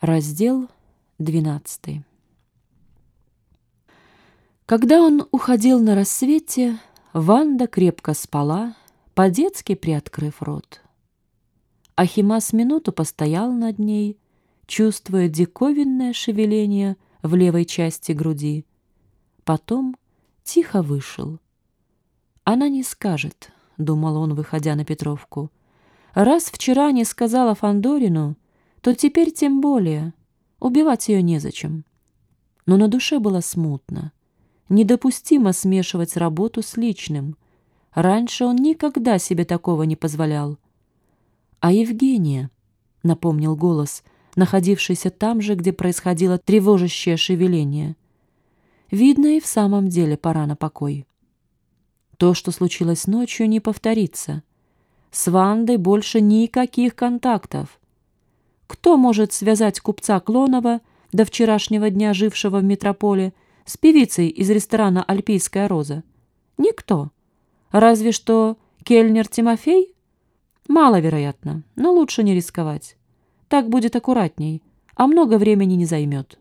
Раздел 12 Когда он уходил на рассвете, Ванда крепко спала, по-детски приоткрыв рот. Ахимас минуту постоял над ней, чувствуя диковинное шевеление в левой части груди. Потом тихо вышел. «Она не скажет», — думал он, выходя на Петровку. «Раз вчера не сказала Фандорину, то теперь тем более. Убивать ее незачем». Но на душе было смутно. Недопустимо смешивать работу с личным. Раньше он никогда себе такого не позволял. «А Евгения?» — напомнил голос, находившийся там же, где происходило тревожащее шевеление. «Видно, и в самом деле пора на покой». То, что случилось ночью, не повторится. С Вандой больше никаких контактов. Кто может связать купца Клонова, до вчерашнего дня жившего в метрополе, с певицей из ресторана «Альпийская роза»? Никто. Разве что Кельнер Тимофей? Маловероятно, но лучше не рисковать. Так будет аккуратней, а много времени не займет.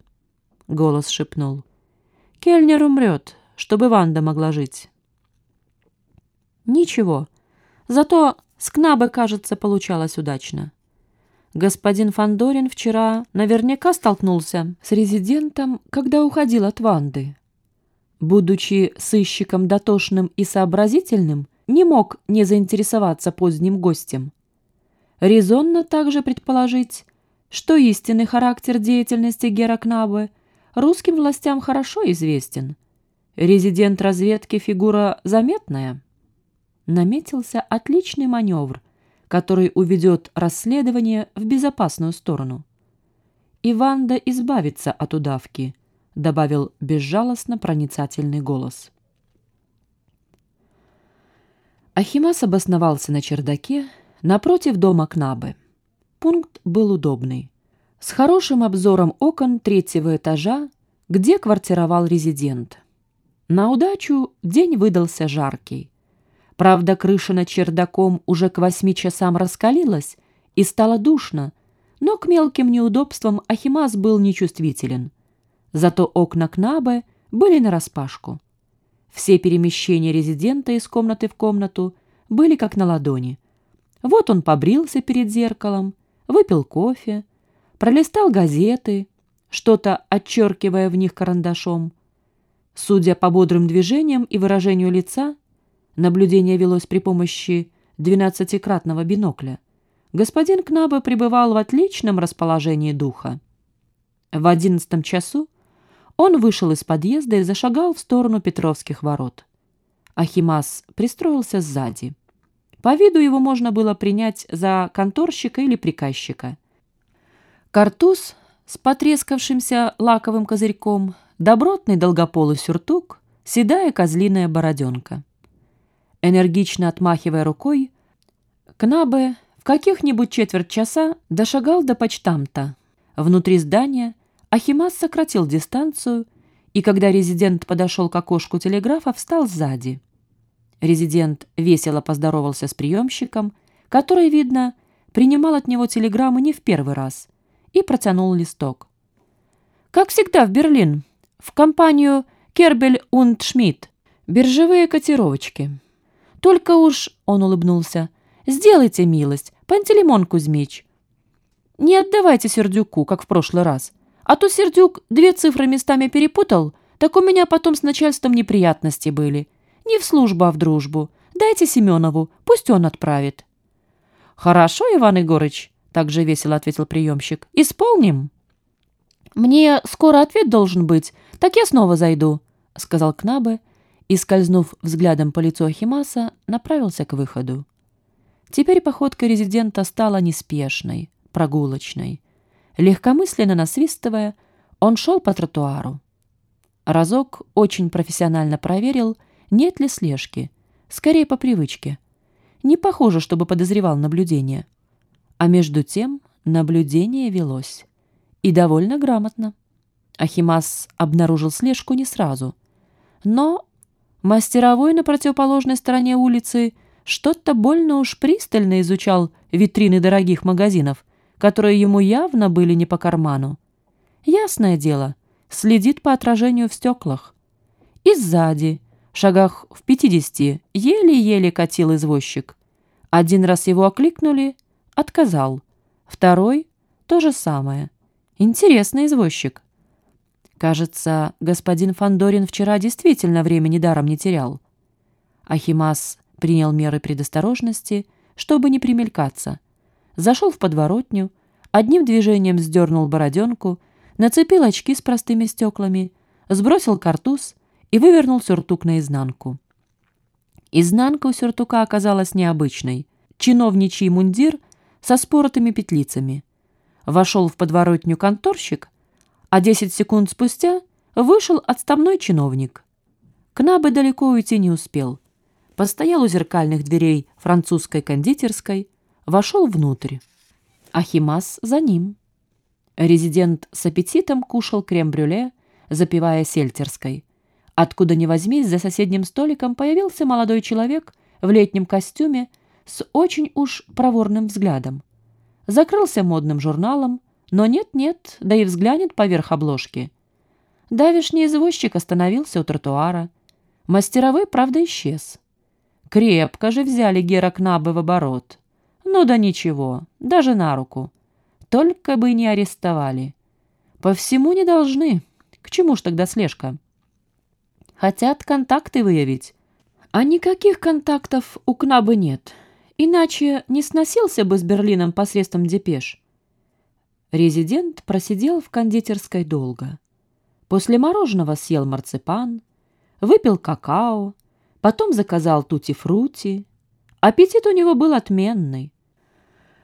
Голос шепнул. Кельнер умрет, чтобы Ванда могла жить. Ничего. Зато с Кнабе, кажется, получалось удачно. Господин Фандорин вчера наверняка столкнулся с резидентом, когда уходил от Ванды. Будучи сыщиком дотошным и сообразительным, не мог не заинтересоваться поздним гостем. Резонно также предположить, что истинный характер деятельности Гера Кнабе русским властям хорошо известен. Резидент разведки фигура заметная. Наметился отличный маневр, который уведет расследование в безопасную сторону. «Иванда избавится от удавки», — добавил безжалостно проницательный голос. Ахимас обосновался на чердаке напротив дома Кнабы. Пункт был удобный. С хорошим обзором окон третьего этажа, где квартировал резидент. На удачу день выдался жаркий. Правда, крыша над чердаком уже к восьми часам раскалилась и стало душно, но к мелким неудобствам Ахимас был нечувствителен. Зато окна Кнабе были нараспашку. Все перемещения резидента из комнаты в комнату были как на ладони. Вот он побрился перед зеркалом, выпил кофе, пролистал газеты, что-то отчеркивая в них карандашом. Судя по бодрым движениям и выражению лица, Наблюдение велось при помощи двенадцатикратного бинокля. Господин Кнабе пребывал в отличном расположении духа. В одиннадцатом часу он вышел из подъезда и зашагал в сторону Петровских ворот. Ахимас пристроился сзади. По виду его можно было принять за конторщика или приказчика. Картуз с потрескавшимся лаковым козырьком, добротный долгополый сюртук, седая козлиная бороденка. Энергично отмахивая рукой, Кнабе в каких-нибудь четверть часа дошагал до почтамта. Внутри здания Ахимас сократил дистанцию и, когда резидент подошел к окошку телеграфа, встал сзади. Резидент весело поздоровался с приемщиком, который, видно, принимал от него телеграммы не в первый раз, и протянул листок. «Как всегда в Берлин, в компанию Кербель und Шмидт, биржевые котировочки». Только уж, — он улыбнулся, — сделайте милость, Пантелеймон Кузьмич. Не отдавайте Сердюку, как в прошлый раз. А то Сердюк две цифры местами перепутал, так у меня потом с начальством неприятности были. Не в службу, а в дружбу. Дайте Семенову, пусть он отправит. Хорошо, Иван Егорыч, — также весело ответил приемщик. Исполним. Мне скоро ответ должен быть, так я снова зайду, — сказал Кнабе, и, скользнув взглядом по лицу Ахимаса, направился к выходу. Теперь походка резидента стала неспешной, прогулочной. Легкомысленно насвистывая, он шел по тротуару. Разок очень профессионально проверил, нет ли слежки, скорее по привычке. Не похоже, чтобы подозревал наблюдение. А между тем наблюдение велось. И довольно грамотно. Ахимас обнаружил слежку не сразу. Но Мастеровой на противоположной стороне улицы что-то больно уж пристально изучал витрины дорогих магазинов, которые ему явно были не по карману. Ясное дело, следит по отражению в стеклах. И сзади, в шагах в пятидесяти, еле-еле катил извозчик. Один раз его окликнули, отказал. Второй — то же самое. Интересный извозчик. Кажется, господин Фандорин вчера действительно времени даром не терял. Ахимас принял меры предосторожности, чтобы не примелькаться. Зашел в подворотню, одним движением сдернул бороденку, нацепил очки с простыми стеклами, сбросил картуз и вывернул сюртук наизнанку. Изнанка у сюртука оказалась необычной. Чиновничий мундир со споротыми петлицами. Вошел в подворотню конторщик, а десять секунд спустя вышел отставной чиновник. Кнабы далеко уйти не успел. Постоял у зеркальных дверей французской кондитерской, вошел внутрь. Ахимас за ним. Резидент с аппетитом кушал крем-брюле, запивая сельтерской. Откуда ни возьмись, за соседним столиком появился молодой человек в летнем костюме с очень уж проворным взглядом. Закрылся модным журналом, но нет-нет, да и взглянет поверх обложки. Давишний извозчик остановился у тротуара. Мастеровой, правда, исчез. Крепко же взяли Гера Кнабы в оборот. Ну да ничего, даже на руку. Только бы не арестовали. По всему не должны. К чему ж тогда слежка? Хотят контакты выявить. А никаких контактов у Кнабы нет. Иначе не сносился бы с Берлином посредством депеш. Резидент просидел в кондитерской долго. После мороженого съел марципан, выпил какао, потом заказал тути-фрути. Аппетит у него был отменный.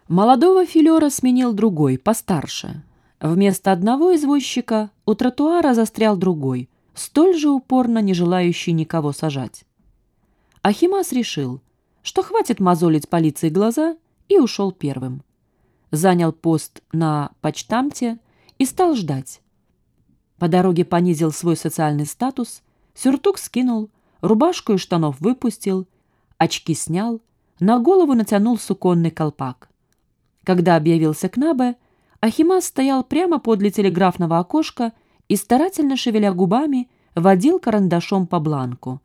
Молодого филера сменил другой, постарше. Вместо одного извозчика у тротуара застрял другой, столь же упорно не желающий никого сажать. Ахимас решил, что хватит мозолить полиции глаза, и ушел первым. Занял пост на почтамте и стал ждать. По дороге понизил свой социальный статус, сюртук скинул, рубашку и штанов выпустил, очки снял, на голову натянул суконный колпак. Когда объявился Кнабе, Ахимас стоял прямо подле телеграфного окошка и, старательно шевеля губами, водил карандашом по бланку.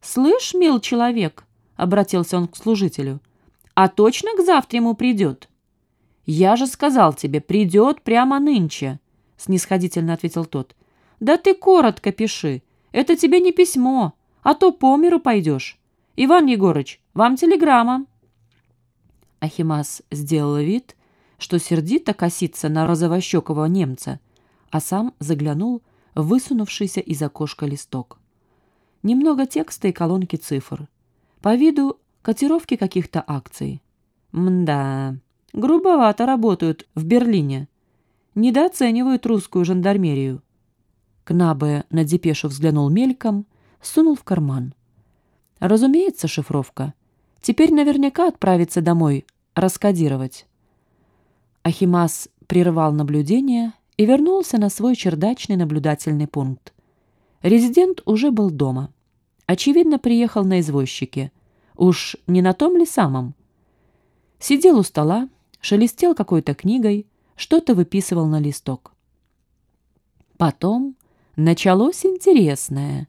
«Слышь, мил человек», — обратился он к служителю, — «а точно к завтра ему придет?» «Я же сказал тебе, придет прямо нынче», — снисходительно ответил тот. «Да ты коротко пиши. Это тебе не письмо, а то по миру пойдешь. Иван Егорыч, вам телеграмма». Ахимас сделал вид, что сердито косится на розовощекого немца — а сам заглянул в высунувшийся из окошка листок. Немного текста и колонки цифр. По виду котировки каких-то акций. Мда, грубовато работают в Берлине. Недооценивают русскую жандармерию. Кнабе на депешу взглянул мельком, сунул в карман. Разумеется, шифровка. Теперь наверняка отправится домой, раскодировать. Ахимас прервал наблюдение и вернулся на свой чердачный наблюдательный пункт. Резидент уже был дома. Очевидно, приехал на извозчике. Уж не на том ли самом? Сидел у стола, шелестел какой-то книгой, что-то выписывал на листок. Потом началось интересное.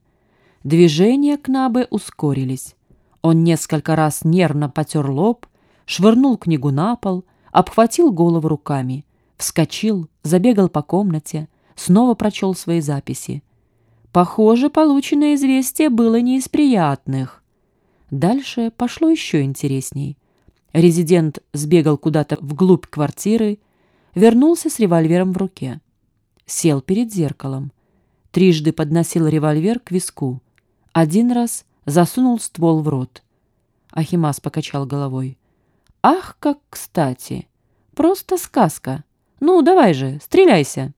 Движения Кнабы ускорились. Он несколько раз нервно потер лоб, швырнул книгу на пол, обхватил голову руками — Вскочил, забегал по комнате, снова прочел свои записи. Похоже, полученное известие было не из приятных. Дальше пошло еще интересней. Резидент сбегал куда-то вглубь квартиры, вернулся с револьвером в руке. Сел перед зеркалом. Трижды подносил револьвер к виску. Один раз засунул ствол в рот. Ахимас покачал головой. «Ах, как кстати! Просто сказка!» Ну, давай же, стреляйся.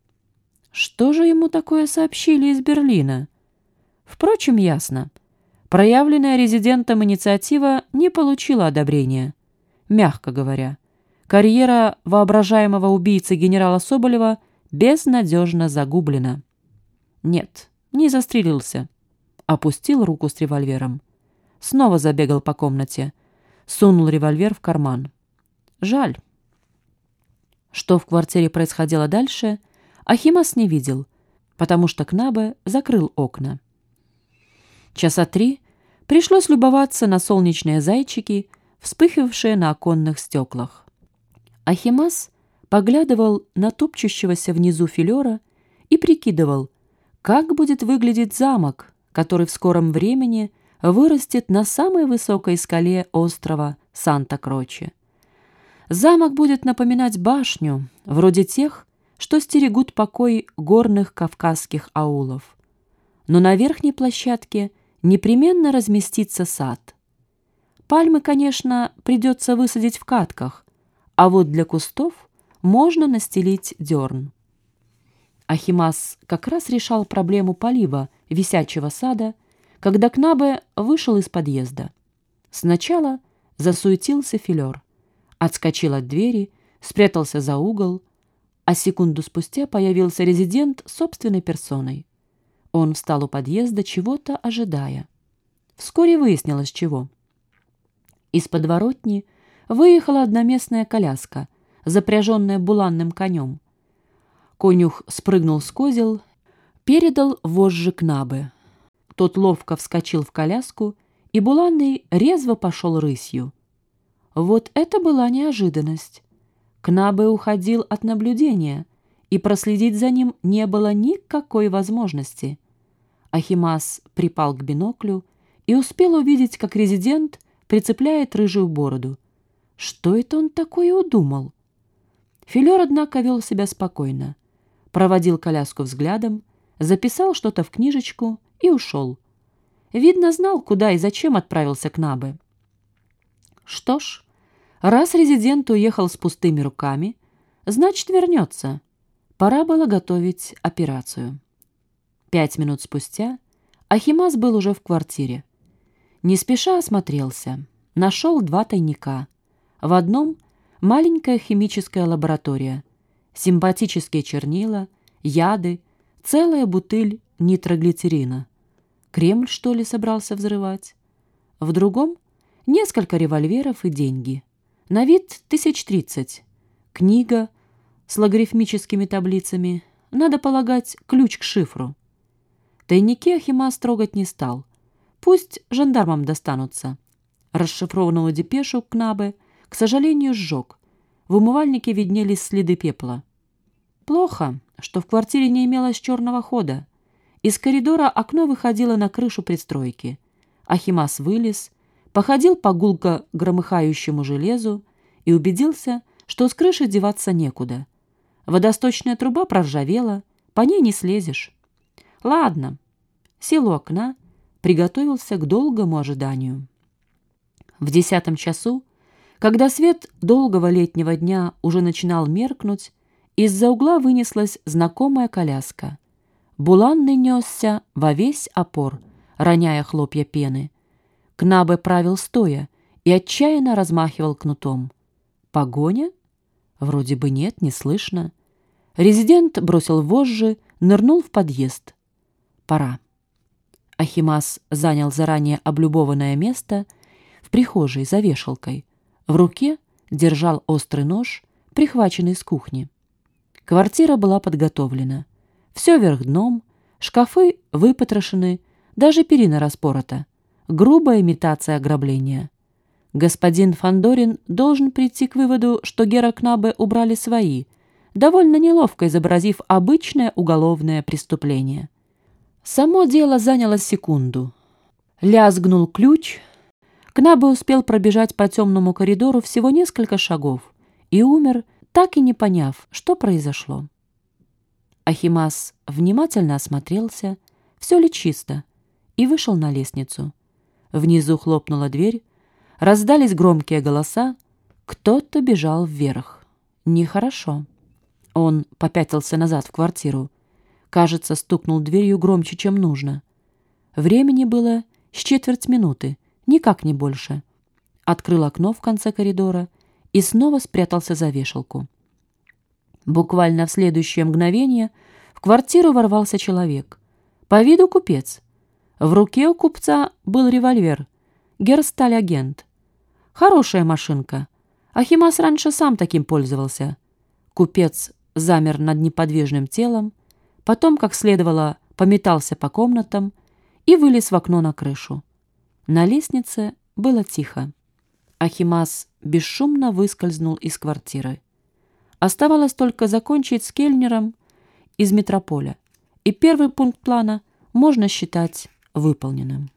Что же ему такое сообщили из Берлина? Впрочем, ясно. Проявленная резидентом инициатива не получила одобрения. Мягко говоря. Карьера воображаемого убийцы генерала Соболева безнадежно загублена. Нет, не застрелился. Опустил руку с револьвером. Снова забегал по комнате. Сунул револьвер в карман. Жаль. Что в квартире происходило дальше, Ахимас не видел, потому что Кнабе закрыл окна. Часа три пришлось любоваться на солнечные зайчики, вспыхивавшие на оконных стеклах. Ахимас поглядывал на топчущегося внизу филера и прикидывал, как будет выглядеть замок, который в скором времени вырастет на самой высокой скале острова Санта-Кроче. Замок будет напоминать башню, вроде тех, что стерегут покой горных кавказских аулов. Но на верхней площадке непременно разместится сад. Пальмы, конечно, придется высадить в катках, а вот для кустов можно настелить дерн. Ахимас как раз решал проблему полива висячего сада, когда Кнабе вышел из подъезда. Сначала засуетился филер — отскочил от двери, спрятался за угол, а секунду спустя появился резидент собственной персоной. Он встал у подъезда, чего-то ожидая. Вскоре выяснилось, чего. Из подворотни выехала одноместная коляска, запряженная буланным конем. Конюх спрыгнул с козел, передал вожжи Кнабе. Тот ловко вскочил в коляску, и буланный резво пошел рысью. Вот это была неожиданность. Кнабе уходил от наблюдения, и проследить за ним не было никакой возможности. Ахимас припал к биноклю и успел увидеть, как резидент прицепляет рыжую бороду. Что это он такое удумал? Филер, однако, вел себя спокойно. Проводил коляску взглядом, записал что-то в книжечку и ушел. Видно, знал, куда и зачем отправился к Набе. Что ж, раз резидент уехал с пустыми руками, значит, вернется. Пора было готовить операцию. Пять минут спустя Ахимас был уже в квартире. Не спеша осмотрелся. Нашел два тайника. В одном — маленькая химическая лаборатория. Симпатические чернила, яды, целая бутыль нитроглицерина. Кремль, что ли, собрался взрывать? В другом несколько револьверов и деньги. На вид тысяч тридцать. Книга с логарифмическими таблицами. Надо полагать, ключ к шифру. Тайники Ахимас трогать не стал. Пусть жандармам достанутся. Расшифрованную депешу Кнабе, к сожалению, сжег. В умывальнике виднелись следы пепла. Плохо, что в квартире не имелось черного хода. Из коридора окно выходило на крышу пристройки. Ахимас вылез, походил по гулко громыхающему железу и убедился, что с крыши деваться некуда. Водосточная труба проржавела, по ней не слезешь. Ладно, сел у окна, приготовился к долгому ожиданию. В десятом часу, когда свет долгого летнего дня уже начинал меркнуть, из-за угла вынеслась знакомая коляска. Буланный несся во весь опор, роняя хлопья пены. Кнабе правил стоя и отчаянно размахивал кнутом. Погоня? Вроде бы нет, не слышно. Резидент бросил вожжи, нырнул в подъезд. Пора. Ахимас занял заранее облюбованное место в прихожей за вешалкой. В руке держал острый нож, прихваченный с кухни. Квартира была подготовлена. Все вверх дном, шкафы выпотрошены, даже перина распорота грубая имитация ограбления. Господин Фандорин должен прийти к выводу, что Гера Кнабе убрали свои, довольно неловко изобразив обычное уголовное преступление. Само дело заняло секунду. Лязгнул ключ. Кнабе успел пробежать по темному коридору всего несколько шагов и умер, так и не поняв, что произошло. Ахимас внимательно осмотрелся, все ли чисто, и вышел на лестницу. Внизу хлопнула дверь, раздались громкие голоса, кто-то бежал вверх. Нехорошо. Он попятился назад в квартиру. Кажется, стукнул дверью громче, чем нужно. Времени было с четверть минуты, никак не больше. Открыл окно в конце коридора и снова спрятался за вешалку. Буквально в следующее мгновение в квартиру ворвался человек. По виду купец — в руке у купца был револьвер. Герсталь-агент. Хорошая машинка. Ахимас раньше сам таким пользовался. Купец замер над неподвижным телом, потом, как следовало, пометался по комнатам и вылез в окно на крышу. На лестнице было тихо. Ахимас бесшумно выскользнул из квартиры. Оставалось только закончить с Кельнером из метрополя, и первый пункт плана можно считать выполненным.